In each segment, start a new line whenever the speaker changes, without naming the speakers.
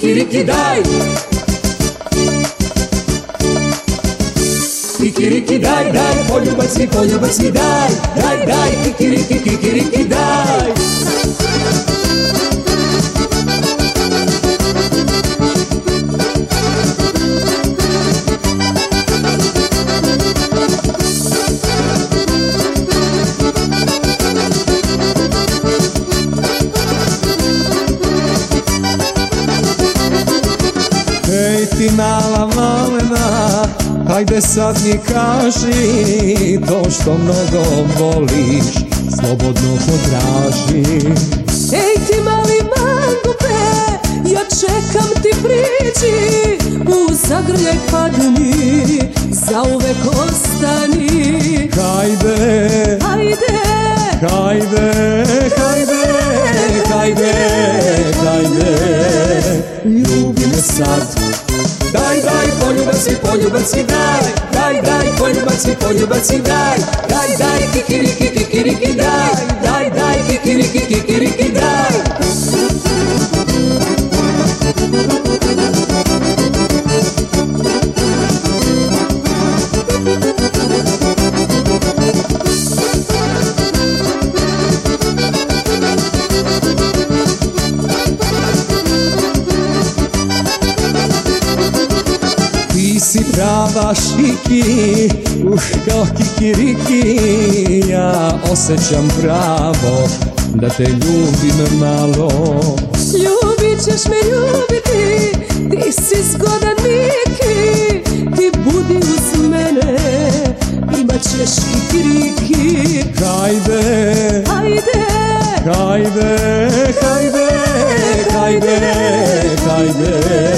Кикирикидай! Кикирикидай, дай, полюбаси, полюбаси, дай, дай, дай, кикирики,
кикирики, дай! Mala malena, hajde sad mi kaži To što mnogo voliš, slobodno podraži
Ej ti mali mangupe, ja čekam ti priđi. U zagrljaj padni, zauvek ostani.
Hajde,
Hajde,
hajde, hajde, hajde, hajde Ljubi me sad
pollo versi dai, dai dai, pollo versi, pollo versi
dai, si prava šiki, uh kao kikiriki. Ja osjećam pravo da te ljubim malo.
Ljubit ćeš me ljubiti Ti si zgodan Miki, ti budi uz mene Imat ćeš kikiriki.
Hajde,
Hajde,
hajde, hajde, hajde, hajde.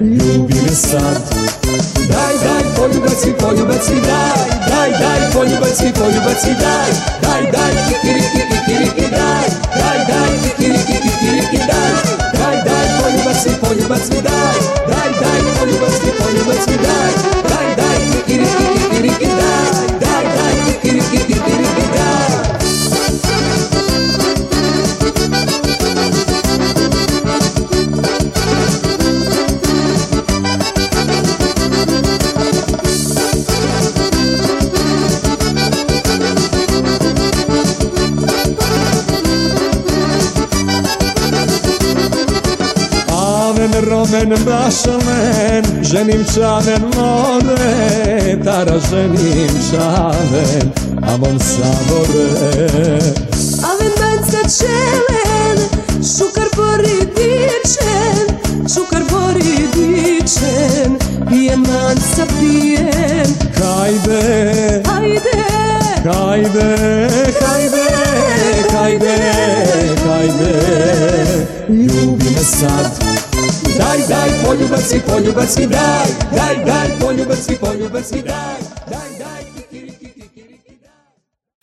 Ljubi me sad
Betsi, polho Betsi, dai, dai, dai, polho Betsi, polho Betsi, dai, dai,
dai, Romen, bašamen, ženim čamen more, tara ženim čamen, amon sabore.
Aven manca čelen, šukar bori dičen Šukar bori dičen, pijen pijen
Hajde,
Hajde,
hajde, hajde, hajde, hajde, ljubi me sad.
Дай, дай, полюбовь свій, дай, дай, дай, полюбовь свій, дай.